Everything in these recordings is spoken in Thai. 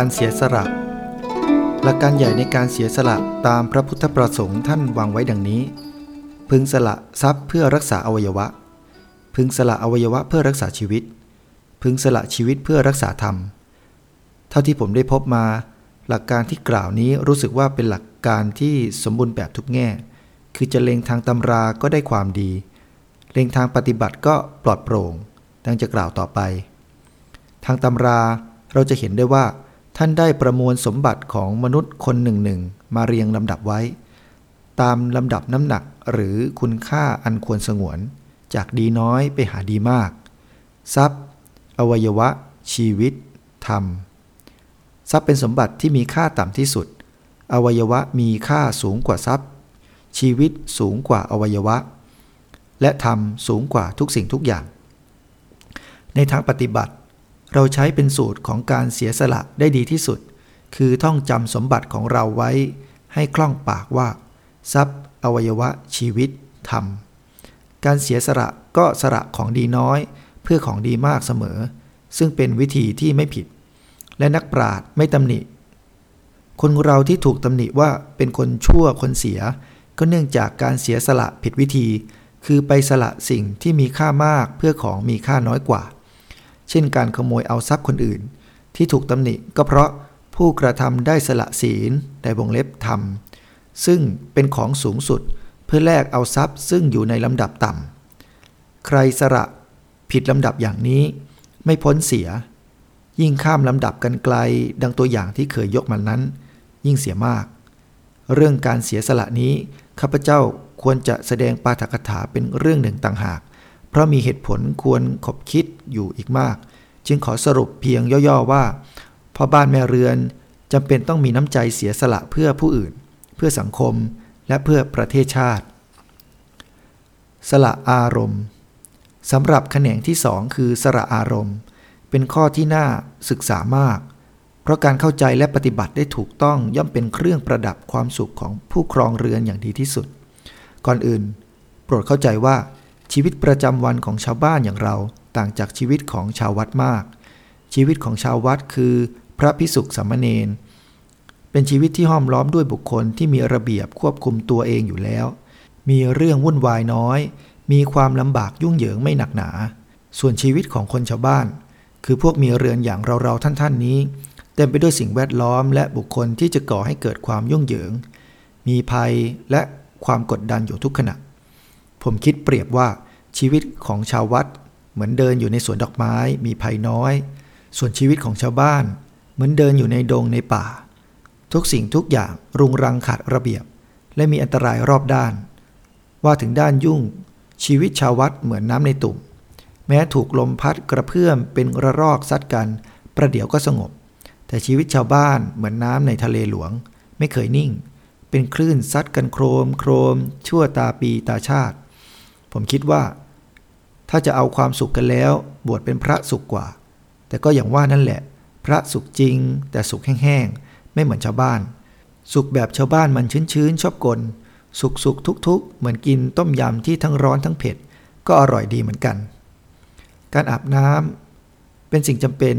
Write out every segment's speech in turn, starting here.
การเสียสละ หลักการใหญ่ในการเสียสละตามพระพุทธประสงค์ท่านวางไว้ดังนี้ พึงสละทรัพย์เพื่อรักษาอวัยวะ พึงสละอวัยวะเพื่อรักษาชีวิต พึงสละชีวิตเพื่อรักษาธรรม เท่าที่ผมได้พบมา หลักการที่กล่าวนี้รู้สึกว่าเป็นหลักการที่สมบูรณ์แบบทุกแง่ คือจะเล็งทางตำราก็ได้ความดี เล็งทางปฏิบัติก็ปลอดโปร่ง ดังจะกล่าวต่อไป ทางตำราเราจะเห็นได้ว่า ท่านได้ประมวลสมบัติของมนุษย์คนหนึ่งหนึ่งมาเรียงลำดับไว้ ตามลำดับน้ำหนักหรือคุณค่าอันควรสงวน จากดีน้อยไปหาดีมาก ทรัพย์ อวัยวะ ชีวิต ธรรม ทรัพย์เป็นสมบัติที่มีค่าต่ำที่สุด อวัยวะมีค่าสูงกว่าทรัพย์ ชีวิตสูงกว่าอวัยวะ และธรรมสูงกว่าทุกสิ่งทุกอย่าง ในทางปฏิบัติ เราใช้เป็นสูตรของการเสียสละได้ดีที่สุด คือท่องจำสมบัติของเราไว้ ให้คล่องปากว่า ทรัพย์ อวัยวะ ชีวิตธรรม การเสียสละก็สละของดีน้อย เพื่อของดีมากเสมอ ซึ่งเป็นวิธีที่ไม่ผิด และนักปราชญ์ไม่ตำหนิ คนเราที่ถูกตำหนิว่าเป็นคนชั่วคนเสีย ก็เนื่องจากการเสียสละผิดวิธี คือไปสละสิ่งที่มีค่ามากเพื่อของมีค่าน้อยกว่า เช่นการขโมยเอาทรัพย์คนอื่น ที่ถูกตำหนิก็เพราะผู้กระทำได้สละศีลแต่วงเล็บธรรม ซึ่งเป็นของสูงสุดเพื่อแลกเอาทรัพย์ซึ่งอยู่ในลำดับต่ำใครสละผิดลำดับอย่างนี้ ไม่พ้นเสีย ยิ่งข้ามลำดับกันไกลดังตัวอย่างที่เคยยกมานั้น ยิ่งเสียมาก เรื่องการเสียสละนี้ข้าพเจ้าควรจะแสดงปาฐกถาเป็นเรื่องหนึ่งต่างหาก เพราะมีเหตุผลควรขบคิดอยู่อีกมาก จึงขอสรุปเพียงย่อๆว่าพ่อบ้านแม่เรือนจำเป็นต้องมีน้ำใจเสียสละเพื่อผู้อื่น เพื่อสังคมและเพื่อประเทศชาติ สละอารมณ์สำหรับแขนงที่สองคือสละอารมณ์ เป็นข้อที่น่าศึกษามาก เพราะการเข้าใจและปฏิบัติได้ถูกต้องย่อมเป็นเครื่องประดับความสุขของผู้ครองเรือนอย่างดีที่สุด ก่อนอื่น โปรดเข้าใจว่า ชีวิตประจำวันของชาวบ้านอย่างเราต่างจากชีวิตของชาววัดมาก ชีวิตของชาววัดคือพระพิสุขสามเณรเป็นชีวิตที่ห้อมล้อมด้วยบุคคลที่มีระเบียบควบคุมตัวเองอยู่แล้ว มีเรื่องวุ่นวายน้อย มีความลำบากยุ่งเหยิงไม่หนักหนา ส่วนชีวิตของคนชาวบ้าน คือพวกมีเรือนอย่างเราๆท่านๆนี้ เต็มไปด้วยสิ่งแวดล้อมและบุคคลที่จะก่อให้เกิดความยุ่งเหยิง มีภัยและความกดดันอยู่ทุกขณะ ผมคิดเปรียบว่าชีวิตของชาววัด เหมือนเดินอยู่ในสวนดอกไม้มีภัยน้อย ส่วนชีวิตของชาวบ้าน เหมือนเดินอยู่ในดงในป่า ทุกสิ่งทุกอย่างรุงรังขาดระเบียบ และมีอันตรายรอบด้าน ว่าถึงด้านยุ่ง ชีวิตชาววัดเหมือนน้ำในตุ่ม แม้ถูกลมพัดกระเพื่อมเป็นระรอกซัดกัน ประเดี๋ยวก็สงบ แต่ชีวิตชาวบ้านเหมือนน้ำในทะเลหลวง ไม่เคยนิ่ง เป็นคลื่นซัดกันโครมโครม ชั่วตาปีตาชาติ ผมคิดว่า ถ้าจะเอาความสุขกันแล้ว บวชเป็นพระสุขกว่า แต่ก็อย่างว่านั่นแหละ พระสุขจริง แต่สุขแห้งๆ ไม่เหมือนชาวบ้าน สุขแบบชาวบ้านมันชื้นๆ ชอบกล สุขสุขทุกๆ เหมือนกินต้มยำที่ทั้งร้อนทั้งเผ็ด ก็อร่อยดีเหมือนกัน การอาบน้ำเป็นสิ่งจำเป็น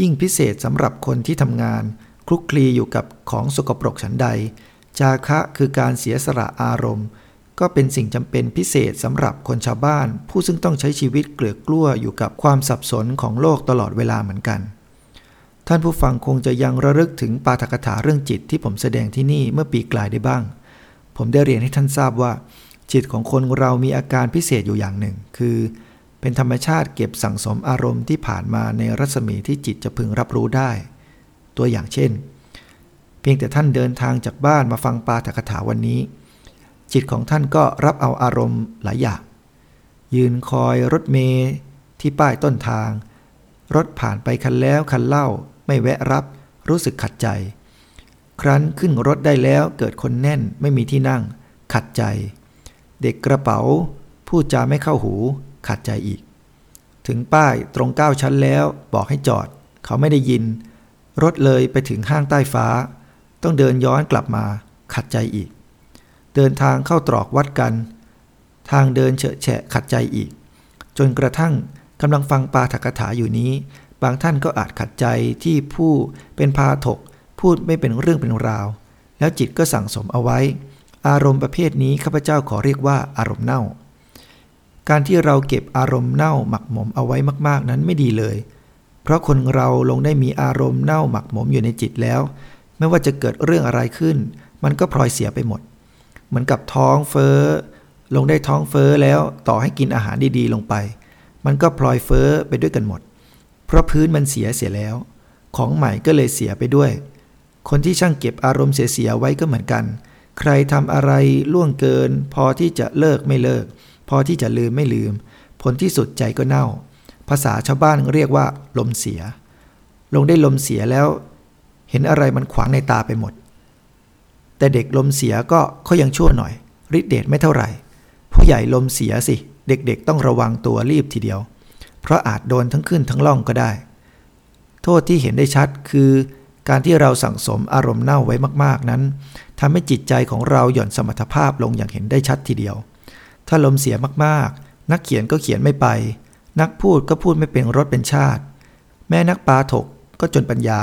ยิ่งพิเศษสำหรับคนที่ทำงาน คลุกคลีอยู่กับของสกปรกฉันใด จาคะคือการเสียสละอารมณ์ ก็เป็นสิ่งจำเป็นพิเศษสำหรับคนชาวบ้าน ผู้ซึ่งต้องใช้ชีวิตเกลือกลั้วอยู่กับความสับสนของโลกตลอดเวลาเหมือนกัน ท่านผู้ฟังคงจะยังระลึกถึงปาฐกถาเรื่องจิตที่ผมแสดงที่นี่เมื่อปีกลายได้บ้าง ผมได้เรียนให้ท่านทราบว่า จิตของคนเรามีอาการพิเศษอยู่อย่างหนึ่ง คือ เป็นธรรมชาติเก็บสั่งสมอารมณ์ที่ผ่านมาในรัศมีที่จิตจะพึงรับรู้ได้ ตัวอย่างเช่น เพียงแต่ท่านเดินทางจากบ้านมาฟังปาฐกถาวันนี้ จิตของท่านก็รับเอาอารมณ์หลายอย่าง ยืนคอยรถเมย์ที่ป้ายต้นทาง รถผ่านไปคันแล้วคันเล่า ไม่แวะรับรู้สึกขัดใจ ครั้นขึ้นรถได้แล้วเกิดคนแน่นไม่มีที่นั่ง ขัดใจ เด็กกระเป๋าพูดจาไม่เข้าหู ขัดใจอีก ถึงป้ายตรงเก้าชั้นแล้วบอกให้จอด เขาไม่ได้ยิน รถเลยไปถึงห้างใต้ฟ้า ต้องเดินย้อนกลับมา ขัดใจอีก เดินทางเข้าตรอกวัดกัน ทางเดินเฉอะแฉะขัดใจอีก จนกระทั่งกำลังฟังปาฐกถาอยู่นี้ บางท่านก็อาจขัดใจที่ผู้เป็นพาถก พูดไม่เป็นเรื่องเป็นราว แล้วจิตก็สั่งสมเอาไว้ อารมณ์ประเภทนี้ข้าพเจ้าขอเรียกว่าอารมณ์เน่า การที่เราเก็บอารมณ์เน่าหมักหมมเอาไว้มาก ๆ นั้นไม่ดีเลย เพราะคนเราลงได้มีอารมณ์เน่าหมักหมมอยู่ในจิตแล้ว ไม่ว่าจะเกิดเรื่องอะไรขึ้น มันก็พลอยเสียไปหมด เหมือนกับท้องเฟ้อ ลงได้ท้องเฟ้อแล้วต่อให้กินอาหารดีๆ ลงไป มันก็พลอยเฟ้อไปด้วยกันหมด เพราะพื้นมันเสียเสียแล้ว ของใหม่ก็เลยเสียไปด้วย คนที่ช่างเก็บอารมณ์เสียๆไว้ก็เหมือนกัน ใครทำอะไรล่วงเกิน พอที่จะเลิกไม่เลิก พอที่จะลืมไม่ลืม ผลที่สุดใจก็เน่า ภาษาชาวบ้านเรียกว่า ลมเสีย ลงได้ลมเสียแล้ว เห็นอะไรมันขวางในตาไปหมด แต่เด็กลมเสียก็เขายังชั่วหน่อยฤทธิเดชไม่เท่าไหร่ ผู้ใหญ่ลมเสียสิ เด็กๆต้องระวังตัวรีบทีเดียว เพราะอาจโดนทั้งขึ้นทั้งล่องก็ได้ โทษที่เห็นได้ชัดคือ การที่เราสั่งสมอารมณ์เน่าไว้มากๆนั้นทำให้จิตใจของเราหย่อนสมรรถภาพลงอย่างเห็นได้ชัดทีเดียว ถ้าลมเสียมากๆ นักเขียนก็เขียนไม่ไป นักพูดก็พูดไม่เป็นรสเป็นชาติ แม่นักปาถกก็จนปัญญา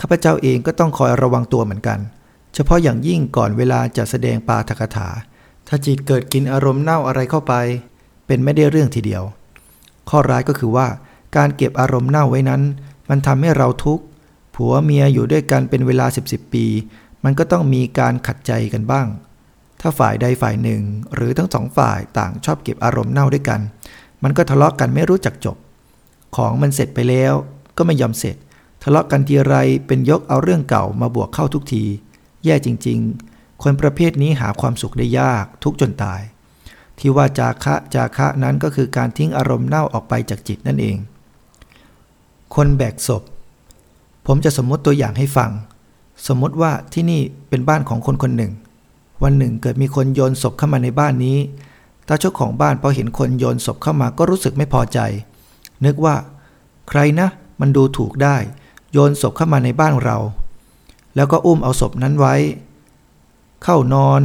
ข้าพเจ้าเองก็ต้องคอยระวังตัวเหมือนกัน เฉพาะอย่างยิ่งก่อนเวลาจะแสดงปาทกถา ถ้าจิตเกิดกินอารมณ์เน่าอะไรเข้าไป เป็นไม่ได้เรื่องทีเดียว ข้อร้ายก็คือว่า การเก็บอารมณ์เน่าไว้นั้น มันทำให้เราทุกข์ผัวเมียอยู่ด้วยกันเป็นเวลาสิบสิบปี มันก็ต้องมีการขัดใจกันบ้าง ถ้าฝ่ายใดฝ่ายหนึ่ง หรือทั้งสองฝ่ายต่างชอบเก็บอารมณ์เน่าด้วยกัน มันก็ทะเลาะกันไม่รู้จักจบ ของมันเสร็จไปแล้ว ก็ไม่ยอมเสร็จ ทะเลาะกันทีไรเป็นยกเอาเรื่องเก่ามาบวกเข้าทุกที แย่จริง ๆ คนประเภทนี้หาความสุขได้ยากทุกจนตาย ที่ว่าจาคะจาคะนั้นก็คือการทิ้งอารมณ์เน่าออกไปจากจิตนั่นเอง คนแบกศพ ผมจะสมมติตัวอย่างให้ฟัง สมมติว่าที่นี่เป็นบ้านของคนคนหนึ่ง วันหนึ่งเกิดมีคนโยนศพเข้ามาในบ้านนี้ตาเจ้าของบ้านพอเห็นคนโยนศพเข้ามาก็รู้สึกไม่พอใจ นึกว่า ใครนะ มันดูถูกได้ โยนศพเข้ามาในบ้านเรา แล้วก็อุ้มเอาศพนั้นไว้ เข้านอน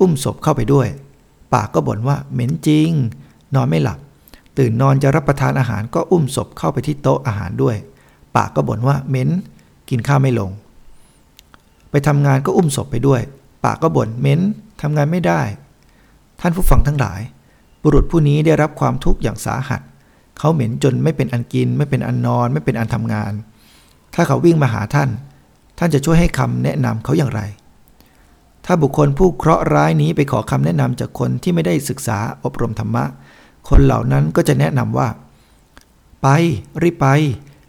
อุ้มศพเข้าไปด้วย ปากก็บ่นว่าเหม็นจริง นอนไม่หลับ ตื่นนอนจะรับประทานอาหารก็อุ้มศพเข้าไปที่โต๊ะอาหารด้วย ปากก็บ่นว่าเหม็น กินข้าวไม่ลง ไปทำงานก็อุ้มศพไปด้วย ปากก็บ่นเหม็นทำงานไม่ได้ ท่านผู้ฟังทั้งหลาย บุรุษผู้นี้ได้รับความทุกข์อย่างสาหัส เขาเหม็นจนไม่เป็นอันกิน ไม่เป็นอันนอน ไม่เป็นอันทำงาน ถ้าเขาวิ่งมาหาท่าน ท่านจะช่วยให้คำแนะนำเขาอย่างไร ถ้าบุคคลผู้เคราะห์ร้ายนี้ไปขอคำแนะนำจากคนที่ไม่ได้ศึกษาอบรมธรรมะ คนเหล่านั้นก็จะแนะนำว่า ไปรีบไป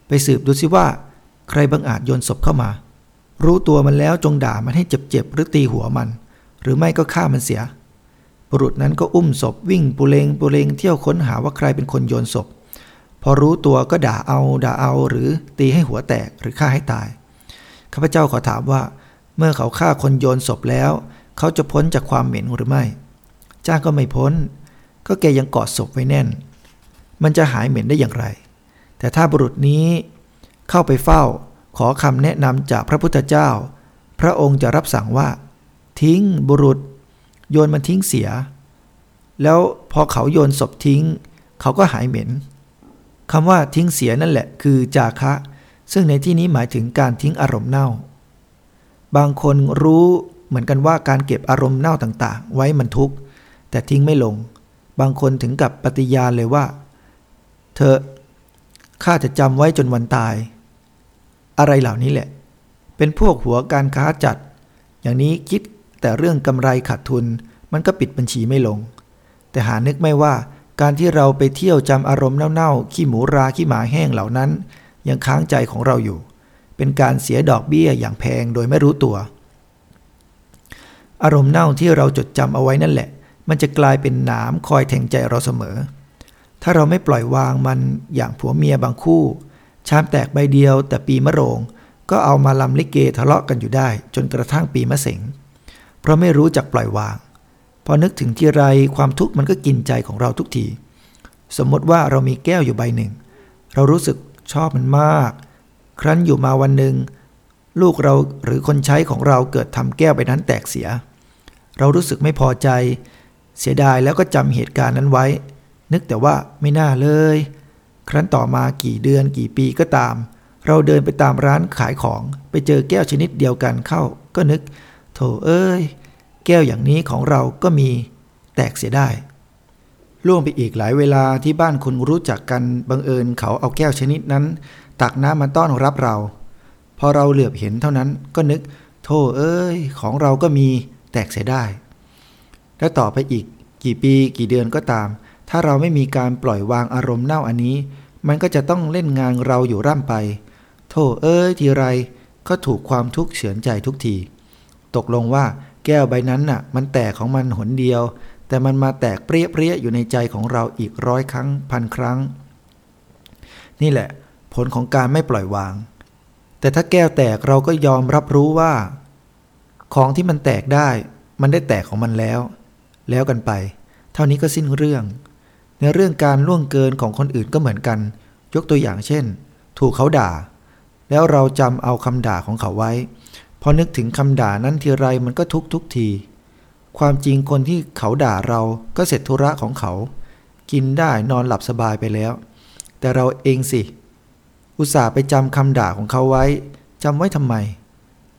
ไปสืบดูสิว่า ใครบังอาจโยนศพเข้ามา รู้ตัวมันแล้วจงด่ามันให้เจ็บๆหรือตีหัวมัน หรือไม่ก็ฆ่ามันเสีย บุรุษนั้นก็อุ้มศพวิ่งปุเรงปุเรงเที่ยวค้นหาว่าใครเป็นคนโยนศพ พอรู้ตัวก็ด่าเอาด่าเอาหรือตีให้หัวแตกหรือฆ่าให้ตาย ข้าพเจ้าขอถามว่า เมื่อเขาฆ่าคนโยนศพแล้ว เขาจะพ้นจากความเหม็นหรือไม่ จ้างก็ไม่พ้น ก็แกยังกอดศพไว้แน่น มันจะหายเหม็นได้อย่างไร แต่ถ้าบุรุษนี้เข้าไปเฝ้า ขอคำแนะนำจากพระพุทธเจ้า พระองค์จะรับสั่งว่า ทิ้งบุรุษ โยนมันทิ้งเสีย แล้วพอเขาโยนศพทิ้ง เขาก็หายเหม็นคำว่าทิ้งเสียนั่นแหละ คือจาคะ ซึ่งในที่นี้หมายถึงการทิ้งอารมณ์เน่า บางคนรู้เหมือนกันว่าการเก็บอารมณ์เน่าต่างๆ ไว้มันทุกข์ แต่ทิ้งไม่ลง บางคนถึงกับปฏิญาณเลยว่า เธอข้าจะจำไว้จนวันตาย อะไรเหล่านี้แหละ เป็นพวกหัวการค้าจัด อย่างนี้คิดแต่เรื่องกำไรขาดทุนมันก็ปิดบัญชีไม่ลง แต่หานึกไม่ว่าการที่เราไปเที่ยวจำอารมณ์เน่าๆ ขี้หมูรา ขี้หมาแห้งเหล่านั้น ยังค้างใจของเราอยู่ เป็นการเสียดอกเบี้ยอย่างแพงโดยไม่รู้ตัว อารมณ์เน่าที่เราจดจำเอาไว้นั่นแหละ มันจะกลายเป็นหนามคอยแทงใจเราเสมอ ถ้าเราไม่ปล่อยวางมันอย่างผัวเมียบางคู่ ชามแตกใบเดียวแต่ปีมะโรง ก็เอามาลำลิเกทะเลาะกันอยู่ได้ จนกระทั่งปีมะเสงเพราะไม่รู้จักปล่อยวาง พอนึกถึงทีไรความทุกข์มันก็กินใจของเราทุกทีสมมติว่าเรามีแก้วอยู่ใบหนึ่ง เรารู้สึก ชอบมันมาก ครั้นอยู่มาวันหนึ่ง ลูกเราหรือคนใช้ของเราเกิดทำแก้วใบนั้นแตกเสีย เรารู้สึกไม่พอใจ เสียดายแล้วก็จำเหตุการณ์นั้นไว้ นึกแต่ว่าไม่น่าเลย ครั้นต่อมากี่เดือนกี่ปีก็ตาม เราเดินไปตามร้านขายของไปเจอแก้วชนิดเดียวกันเข้า ก็นึก โถเอ้ย แก้วอย่างนี้ของเราก็มี แตกเสียได้ ล่วงไปอีกหลายเวลาที่บ้านคุณรู้จักกันบังเอิญเขาเอาแก้วชนิดนั้น ตักน้ำมาต้อนรับเรา พอเราเหลือบเห็นเท่านั้นก็นึก โธ่เอ้ย ของเราก็มีแตกเสียได้ แล้วต่อไปอีก กี่ปีกี่เดือนก็ตาม ถ้าเราไม่มีการปล่อยวางอารมณ์เน่าอันนี้ มันก็จะต้องเล่นงานเราอยู่ร่ำไป โธ่เอ้ย ทีไรก็ถูกความทุกข์เฉือนใจทุกที ตกลงว่าแก้วใบนั้นน่ะ มันแตกของมันหนเดียว แต่มันมาแตกเปรี้ยเปรี้ยอยู่ในใจของเราอีกร้อยครั้งพันครั้ง นี่แหละ ผลของการไม่ปล่อยวาง แต่ถ้าแก้วแตกเราก็ยอมรับรู้ว่า ของที่มันแตกได้ มันได้แตกของมันแล้ว แล้วกันไป เท่านี้ก็สิ้นเรื่อง ในเรื่องการล่วงเกินของคนอื่นก็เหมือนกัน ยกตัวอย่างเช่น ถูกเขาด่า แล้วเราจำเอาคำด่าของเขาไว้พอนึกถึงคำด่านั้นทีไรมันก็ทุกทุกที ความจริงคนที่เขาด่าเราก็เสร็จธุระของเขา กินได้นอนหลับสบายไปแล้ว แต่เราเองสิ อุตส่าห์ไปจำคำด่าของเขาไว้จำไว้ทำไม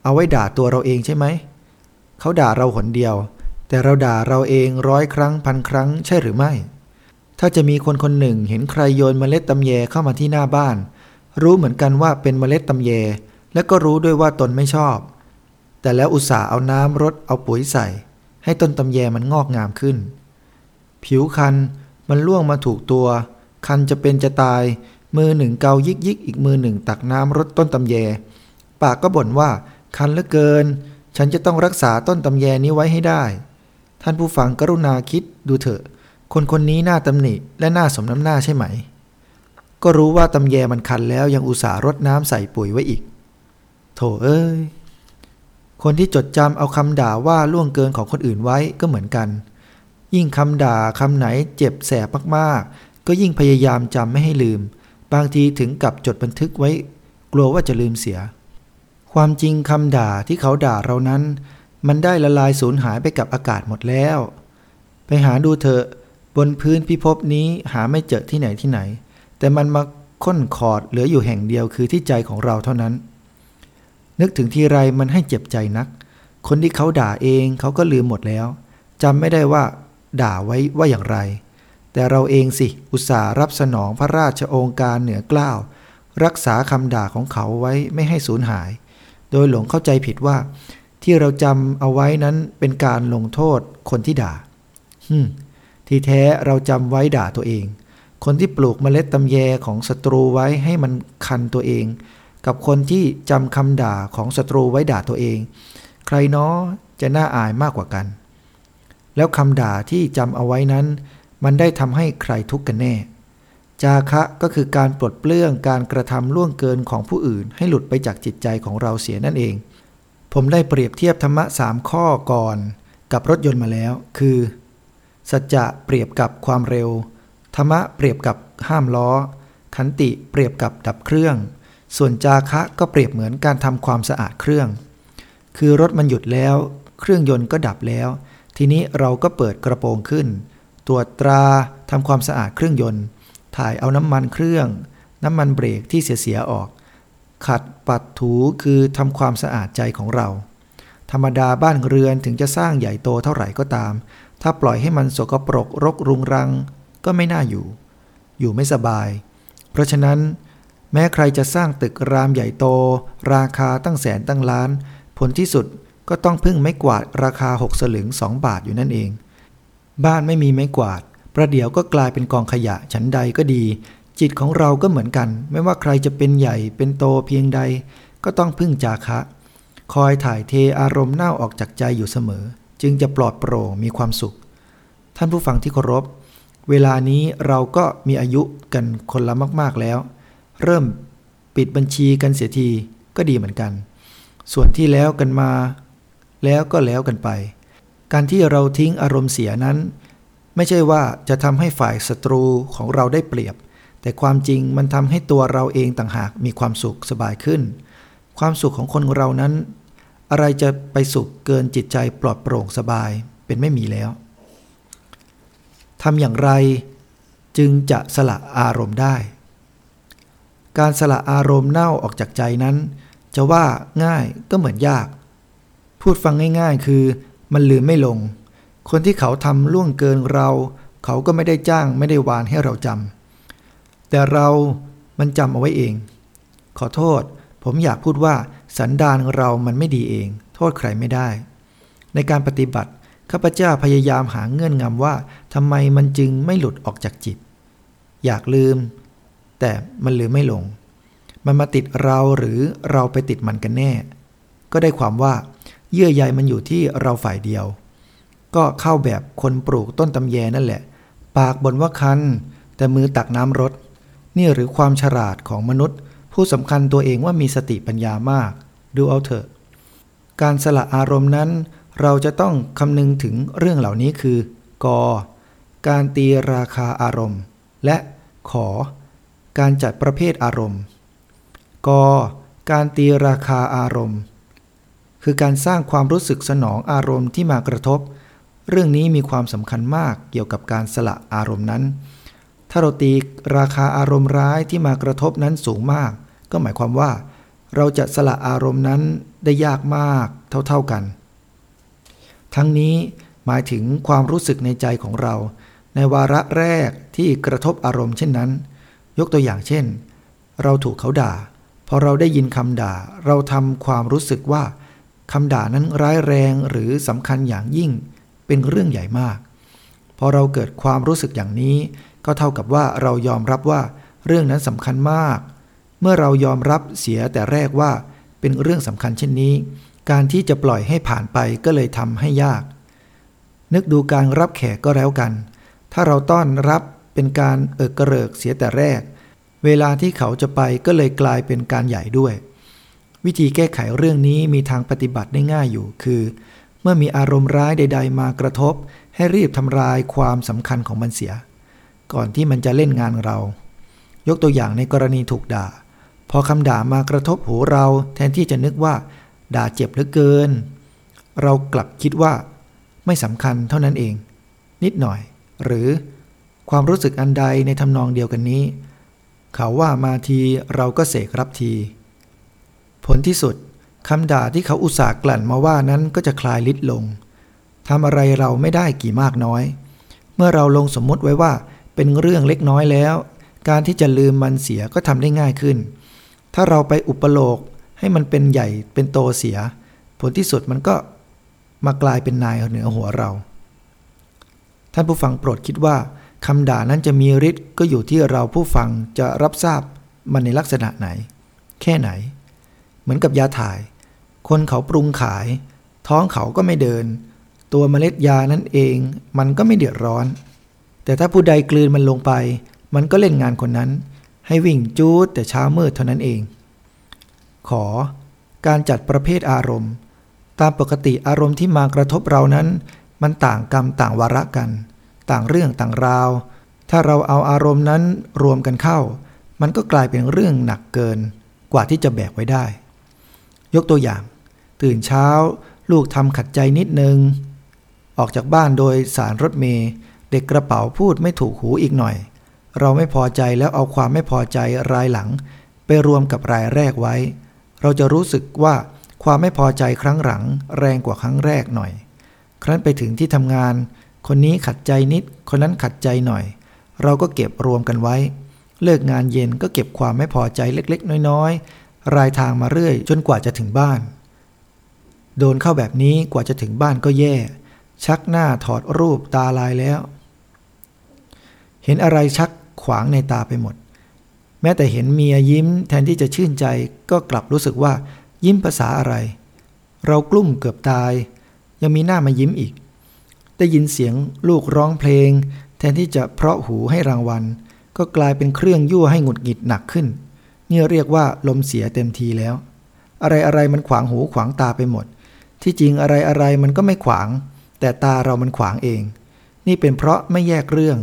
เอาไว้ด่าตัวเราเองใช่ไหม เขาด่าเราหนเดียว แต่เราด่าเราเองร้อยครั้งพันครั้งใช่หรือไม่ ถ้าจะมีคนคนหนึ่งเห็นใครโยนเมล็ดตำแยเข้ามาที่หน้าบ้าน รู้เหมือนกันว่าเป็นเมล็ดตำแย และก็รู้ด้วยว่าตนไม่ชอบ แต่แล้วอุตส่าห์เอาน้ำรดเอาปุ๋ยใส่ ให้ต้นตำแยมันงอกงามขึ้น ผิวคันมันล่วงมาถูกตัว คันจะเป็นจะตาย มือหนึ่งเกายิกยิกอีกมือหนึ่งตักน้ำรดต้นตำแย ปากก็บ่นว่าคันเหลือเกิน ฉันจะต้องรักษาต้นตำแยนี้ไว้ให้ได้ ท่านผู้ฟังกรุณาคิดดูเถอะ คนคนนี้หน้าตำหนิและหน้าสมน้ำหน้าใช่ไหม ก็รู้ว่าตำแยมันคันแล้วยังอุตส่าห์รดน้ำใส่ปุ๋ยไว้อีก โถเอ้ย คนที่จดจำเอาคำด่าว่าล่วงเกินของคนอื่นไว้ก็เหมือนกัน ยิ่งคำด่าคำไหนเจ็บแสบมากๆ ก็ยิ่งพยายามจำไม่ให้ลืม บางทีถึงกับจดบันทึกไว้ กลัวว่าจะลืมเสีย ความจริงคำด่าที่เขาด่าเรานั้น มันได้ละลายสูญหายไปกับอากาศหมดแล้ว ไปหาดูเถอะบนพื้นพิภพนี้หาไม่เจอที่ไหนที่ไหน แต่มันมาค้นขอดเหลืออยู่แห่งเดียวคือที่ใจของเราเท่านั้น นึกถึงทีไรมันให้เจ็บใจนัก คนที่เขาด่าเองเขาก็ลืมหมดแล้วจำไม่ได้ว่า ด่าไว้ว่าอย่างไร แต่เราเองสิ อุตส่าห์รับสนองพระราชโองการเหนือกล้าว รักษาคำด่าของเขาไว้ไม่ให้สูญหาย โดยหลงเข้าใจผิดว่า ที่เราจำเอาไว้นั้นเป็นการลงโทษคนที่ด่าฮึที่แท้เราจำไว้ด่าตัวเอง คนที่ปลูกเมล็ดตำแยของศัตรูไว้ให้มันคันตัวเอง กับคนที่จำคำด่าของศัตรูไว้ด่าตัวเอง ใครเนาะจะน่าอายมากกว่ากัน แล้วคำด่าที่จำเอาไว้นั้น มันได้ทำให้ใครทุกข์กันแน่ จาคะก็คือการปลดเปลื้องการกระทำล่วงเกินของผู้อื่น ให้หลุดไปจากจิตใจของเราเสียนั่นเอง ผมได้เปรียบเทียบธรรมะสามข้อก่อนกับรถยนต์มาแล้ว คือ สัจจะเปรียบกับความเร็ว ธรรมะเปรียบกับห้ามล้อ ขันติเปรียบกับดับเครื่อง ส่วนจาคะก็เปรียบเหมือนการทำความสะอาดเครื่อง คือรถมันหยุดแล้ว เครื่องยนต์ก็ดับแล้ว ทีนี้เราก็เปิดกระโปรงขึ้น ตรวจตราทำความสะอาดเครื่องยนต์ ถ่ายเอาน้ำมันเครื่อง น้ำมันเบรกที่เสียๆออก ขัดปัดถูคือทำความสะอาดใจของเรา ธรรมดาบ้านเรือนถึงจะสร้างใหญ่โตเท่าไหร่ก็ตาม ถ้าปล่อยให้มันสกปรกรกรุงรัง ก็ไม่น่าอยู่ อยู่ไม่สบาย เพราะฉะนั้น แม้ใครจะสร้างตึกรามใหญ่โต ราคาตั้งแสนตั้งล้าน ผลที่สุดก็ต้องพึ่งไม้กวาดราคาหกสลึงสองบาทอยู่นั่นเอง บ้านไม่มีไม้กวาด ประเดี๋ยวก็กลายเป็นกองขยะชั้นใดก็ดี จิตของเราก็เหมือนกัน ไม่ว่าใครจะเป็นใหญ่เป็นโตเพียงใด ก็ต้องพึ่งจาคะ คอยถ่ายเทอารมณ์เน่าออกจากใจอยู่เสมอ จึงจะปลอดโปร่งมีความสุข ท่านผู้ฟังที่เคารพ เวลานี้เราก็มีอายุกันคนละมาก ๆแล้ว เริ่มปิดบัญชีกันเสียทีก็ดีเหมือนกัน ส่วนที่แล้วกันมา แล้วก็แล้วกันไป การที่เราทิ้งอารมณ์เสียนั้น ไม่ใช่ว่าจะทำให้ฝ่ายศัตรูของเราได้เปรียบ แต่ความจริงมันทำให้ตัวเราเองต่างหากมีความสุขสบายขึ้น ความสุขของคนเรานั้น อะไรจะไปสุขเกินจิตใจปลอดโปร่งสบายเป็นไม่มีแล้วทำอย่างไรจึงจะสละอารมณ์ได้ การสละอารมณ์เน่าออกจากใจนั้น จะว่าง่ายก็เหมือนยาก พูดฟังง่ายๆ คือมันลืมไม่ลง คนที่เขาทำล่วงเกินเรา เขาก็ไม่ได้จ้างไม่ได้วานให้เราจำแต่เรามันจำเอาไว้เอง ขอโทษ ผมอยากพูดว่าสันดานเรามันไม่ดีเอง โทษใครไม่ได้ ในการปฏิบัติข้าพเจ้าพยายามหาเงื่อนงำว่าทำไมมันจึงไม่หลุดออกจากจิต อยากลืม แต่มันลืมไม่ลง มันมาติดเราหรือเราไปติดมันกันแน่ ก็ได้ความว่า เยื่อใยมันอยู่ที่เราฝ่ายเดียว ก็เข้าแบบคนปลูกต้นตำแยนั่นแหละ ปากบนว่าคัน แต่มือตักน้ำรด นี่หรือความฉลาดของมนุษย์ ผู้สำคัญตัวเองว่ามีสติปัญญามาก ดูเอาเถอะ การสละอารมณ์นั้น เราจะต้องคำนึงถึงเรื่องเหล่านี้คือกการตีราคาอารมณ์ และขอ การจัดประเภทอารมณ์ ก การตีราคาอารมณ์ คือการสร้างความรู้สึกสนองอารมณ์ที่มากระทบ เรื่องนี้มีความสำคัญมากเกี่ยวกับการสละอารมณ์นั้น ถ้าเราตีราคาอารมณ์ร้ายที่มากระทบนั้นสูงมาก ก็หมายความว่า เราจะสละอารมณ์นั้นได้ยากมากเท่าๆกัน ทั้งนี้หมายถึงความรู้สึกในใจของเรา ในวาระแรกที่กระทบอารมณ์เช่นนั้น ยกตัวอย่างเช่น เราถูกเขาด่า พอเราได้ยินคำด่า เราทำความรู้สึกว่าคำด่านั้นร้ายแรงหรือสำคัญอย่างยิ่ง เป็นเรื่องใหญ่มาก พอเราเกิดความรู้สึกอย่างนี้ ก็เท่ากับว่าเรายอมรับว่าเรื่องนั้นสำคัญมาก เมื่อเรายอมรับเสียแต่แรกว่าเป็นเรื่องสำคัญเช่นนี้ การที่จะปล่อยให้ผ่านไปก็เลยทำให้ยาก นึกดูการรับแขกก็แล้วกัน ถ้าเราต้อนรับ เป็นการเอิกกระเริกเสียแต่แรก เวลาที่เขาจะไปก็เลยกลายเป็นการใหญ่ด้วย วิธีแก้ไขเรื่องนี้มีทางปฏิบัติได้ง่ายอยู่ คือ เมื่อมีอารมณ์ร้ายใด ๆ มากระทบ ให้รีบทำลายความสำคัญของมันเสีย ก่อนที่มันจะเล่นงานเรา ยกตัวอย่างในกรณีถูกด่า พอคำด่ามากระทบหูเราแทนที่จะนึกว่า ด่าเจ็บเหลือเกิน เรากลับคิดว่า ไม่สำคัญเท่านั้นเอง นิดหน่อย หรือ ความรู้สึกอันใดในทำนองเดียวกันนี้ เขาว่ามาทีเราก็เสกรับที ผลที่สุดคำด่าที่เขาอุตส่าห์กลั่นมาว่านั้นก็จะคลายลิดลงทำอะไรเราไม่ได้กี่มากน้อย เมื่อเราลงสมมติไว้ว่าเป็นเรื่องเล็กน้อยแล้ว การที่จะลืมมันเสียก็ทำได้ง่ายขึ้น ถ้าเราไปอุปโลกให้มันเป็นใหญ่เป็นโตเสีย ผลที่สุดมันก็มากลายเป็นนายเหนือหัวเรา ท่านผู้ฟังโปรดคิดว่าำด่านั้นจะมีฤทธิ์ก็อยู่ที่เราผู้ฟังจะรับทราบมันในลักษณะไหน แค่ไหน เหมือนกับยาถ่าย คนเขาปรุงขาย ท้องเขาก็ไม่เดิน ตัวเมล็ดยานั่นเอง มันก็ไม่เดือดร้อน แต่ถ้าผู้ใดกลืนมันลงไป มันก็เล่นงานคนนั้น ให้วิ่งจูดแต่เช้ามืดเท่านั้นเอง ขอ การจัดประเภทอารมณ์ ตามปกติอารมณ์ที่มากระทบเรานั้น มันต่างกรรมต่างวาระกัน ต่างเรื่องต่างราว ถ้าเราเอาอารมณ์นั้นรวมกันเข้า มันก็กลายเป็นเรื่องหนักเกินกว่าที่จะแบกไว้ได้ ยกตัวอย่าง ตื่นเช้า ลูกทำขัดใจนิดนึง ออกจากบ้านโดยสารรถเมย์เด็กกระเป๋าพูดไม่ถูกหูอีกหน่อย เราไม่พอใจแล้วเอาความไม่พอใจรายหลัง ไปรวมกับรายแรกไว้ เราจะรู้สึกว่าความไม่พอใจครั้งหลัง แรงกว่าครั้งแรกหน่อย ครั้นไปถึงที่ทำงาน คนนี้ขัดใจนิด คนนั้นขัดใจหน่อย เราก็เก็บรวมกันไว้ เลิกงานเย็นก็เก็บความไม่พอใจเล็กๆ น้อยๆ รายทางมาเรื่อยจนกว่าจะถึงบ้าน โดนเข้าแบบนี้กว่าจะถึงบ้านก็แย่ ชักหน้าถอดรูปตาลายแล้ว เห็นอะไรชักขวางในตาไปหมด แม้แต่เห็นเมียยิ้มแทนที่จะชื่นใจก็กลับรู้สึกว่ายิ้มภาษาอะไร เรากลุ้มเกือบตาย ยังมีหน้ามายิ้มอีก ได้ยินเสียงลูกร้องเพลง แทนที่จะเพราะหูให้รางวัล ก็กลายเป็นเครื่องยั่วให้หงุดหงิดหนักขึ้น นี่เรียกว่าลมเสียเต็มทีแล้ว อะไรอะไรมันขวางหูขวางตาไปหมด ที่จริงอะไรอะไรมันก็ไม่ขวาง แต่ตาเรามันขวางเอง นี่เป็นเพราะไม่แยกเรื่อง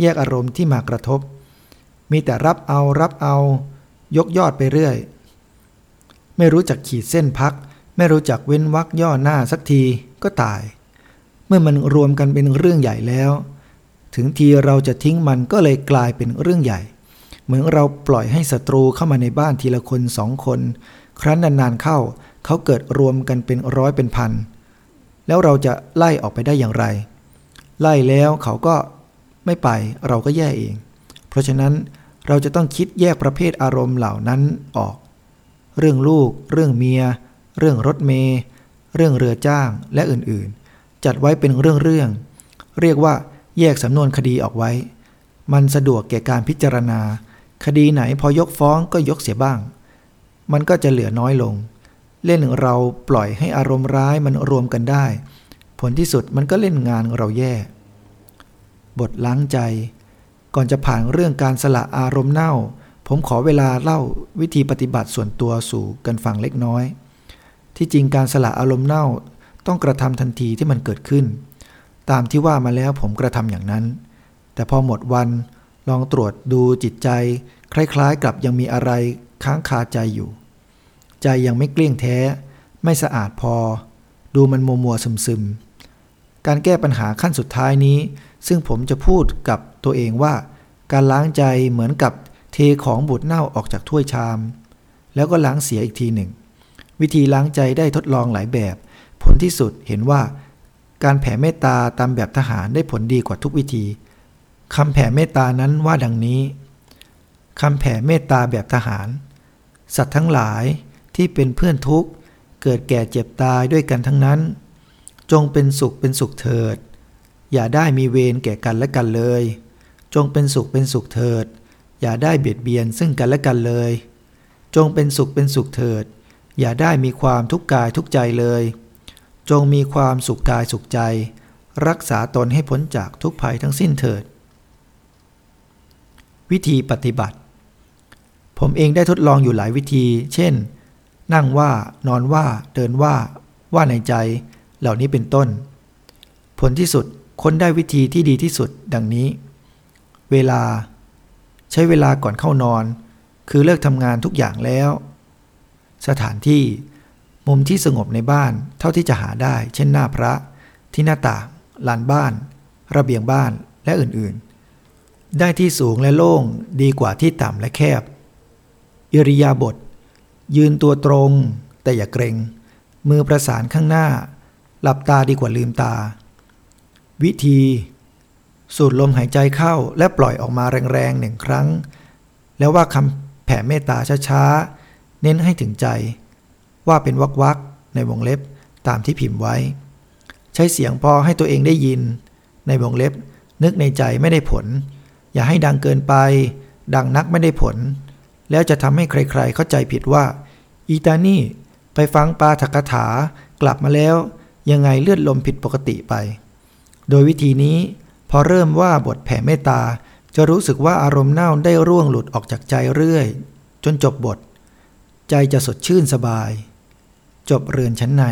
แยกอารมณ์ที่มากระทบ มีแต่รับเอารับเอา ยกยอดไปเรื่อย ไม่รู้จักขีดเส้นพัก ไม่รู้จักเว้นวักย่อหน้าสักทีก็ตาย มื่อมันรวมกันเป็นเรื่องใหญ่แล้ว ถึงทีเราจะทิ้งมันก็เลยกลายเป็นเรื่องใหญ่ เหมือนเราปล่อยให้ศัตรูเข้ามาในบ้านทีละคนสองคน ครั้นนานๆเข้า เขาเกิดรวมกันเป็นร้อยเป็นพัน แล้วเราจะไล่ออกไปได้อย่างไร ไล่แล้วเขาก็ไม่ไปเราก็แย่เอง เพราะฉะนั้นเราจะต้องคิดแยกประเภทอารมณ์เหล่านั้นออก เรื่องลูก เรื่องเมีย เรื่องรถเมย์เรื่องเรือจ้างและอื่นๆ จัดไว้เป็นเรื่องๆเรียกว่าแยกสำนวนคดีออกไว้ มันสะดวกแก่การพิจารณา คดีไหนพอยกฟ้องก็ยกเสียบ้าง มันก็จะเหลือน้อยลง เล่นเราปล่อยให้อารมณ์ร้ายมันรวมกันได้ ผลที่สุดมันก็เล่นงานเราแย่ บทล้างใจ ก่อนจะผ่านเรื่องการสละอารมณ์เน่า ผมขอเวลาเล่าวิธีปฏิบัติส่วนตัวสู่กันฟังเล็กน้อย ที่จริงการสละอารมณ์เน่า ต้องกระทำทันทีที่มันเกิดขึ้น ตามที่ว่ามาแล้วผมกระทำอย่างนั้น แต่พอหมดวันลองตรวจดูจิตใจ คล้ายๆ กับยังมีอะไรค้างคาใจอยู่ ใจยังไม่เกลี้ยงแท้ ไม่สะอาดพอ ดูมันมัวมัวซึมซึมๆการแก้ปัญหาขั้นสุดท้ายนี้ ซึ่งผมจะพูดกับตัวเองว่า การล้างใจเหมือนกับเทของบูดเน่าออกจากถ้วยชาม แล้วก็ล้างเสียอีกทีหนึ่ง วิธีล้างใจได้ทดลองหลายแบบ ผลที่สุดเห็นว่า การแผ่เมตตาตามแบบทหารได้ผลดีกว่าทุกวิธีคำแผ่เมตตานั้นว่าดังนี้คำแผ่เมตตาแบบทหาร สัตว์ทั้งหลายที่เป็นเพื่อนทุกข์ เกิดแก่เจ็บตายด้วยกันทั้งนั้น จงเป็นสุขเป็นสุขเถิด อย่าได้มีเวรแก่กันและกันเลย จงเป็นสุขเป็นสุขเถิด อย่าได้เบียดเบียนซึ่งกันและกันเลย จงเป็นสุขเป็นสุขเถิด อย่าได้มีความทุกข์กายทุกใจเลย จงมีความสุขกายสุขใจ รักษาตนให้พ้นจากทุกภัยทั้งสิ้นเถิด วิธีปฏิบัติ ผมเองได้ทดลองอยู่หลายวิธี เช่น นั่งว่านอนว่าเดินว่า ว่าในใจเหล่านี้เป็นต้น ผลที่สุดค้นได้วิธีที่ดีที่สุดดังนี้ เวลา ใช้เวลาก่อนเข้านอน คือเลิกทำงานทุกอย่างแล้ว สถานที่ มุมที่สงบในบ้านเท่าที่จะหาได้ เช่นหน้าพระ ที่หน้าต่างลานบ้าน ระเบียงบ้านและอื่นๆ ได้ที่สูงและโล่งดีกว่าที่ต่ำและแคบ อิริยาบถยืนตัวตรง แต่อย่าเกรง มือประสานข้างหน้า หลับตาดีกว่าลืมตา วิธี สูดลมหายใจเข้าและปล่อยออกมาแรงๆหนึ่งครั้ง แล้วว่าคำแผ่เมตตาช้าๆ เน้นให้ถึงใจ ว่าเป็นวักวักในวงเล็บตามที่พิมพ์ไว้ ใช้เสียงพอให้ตัวเองได้ยิน ในวงเล็บ นึกในใจไม่ได้ผล อย่าให้ดังเกินไป ดังนักไม่ได้ผล แล้วจะทำให้ใครๆเข้าใจผิดว่า อีตานี่ไปฟังปาถกถากลับมาแล้ว ยังไงเลือดลมผิดปกติไป โดยวิธีนี้พอเริ่มว่าบทแผ่เมตตาจะรู้สึกว่าอารมณ์เน่าได้ร่วงหลุดออกจากใจเรื่อย จนจบบท ใจจะสดชื่นสบาย จบเรือนชั้นใน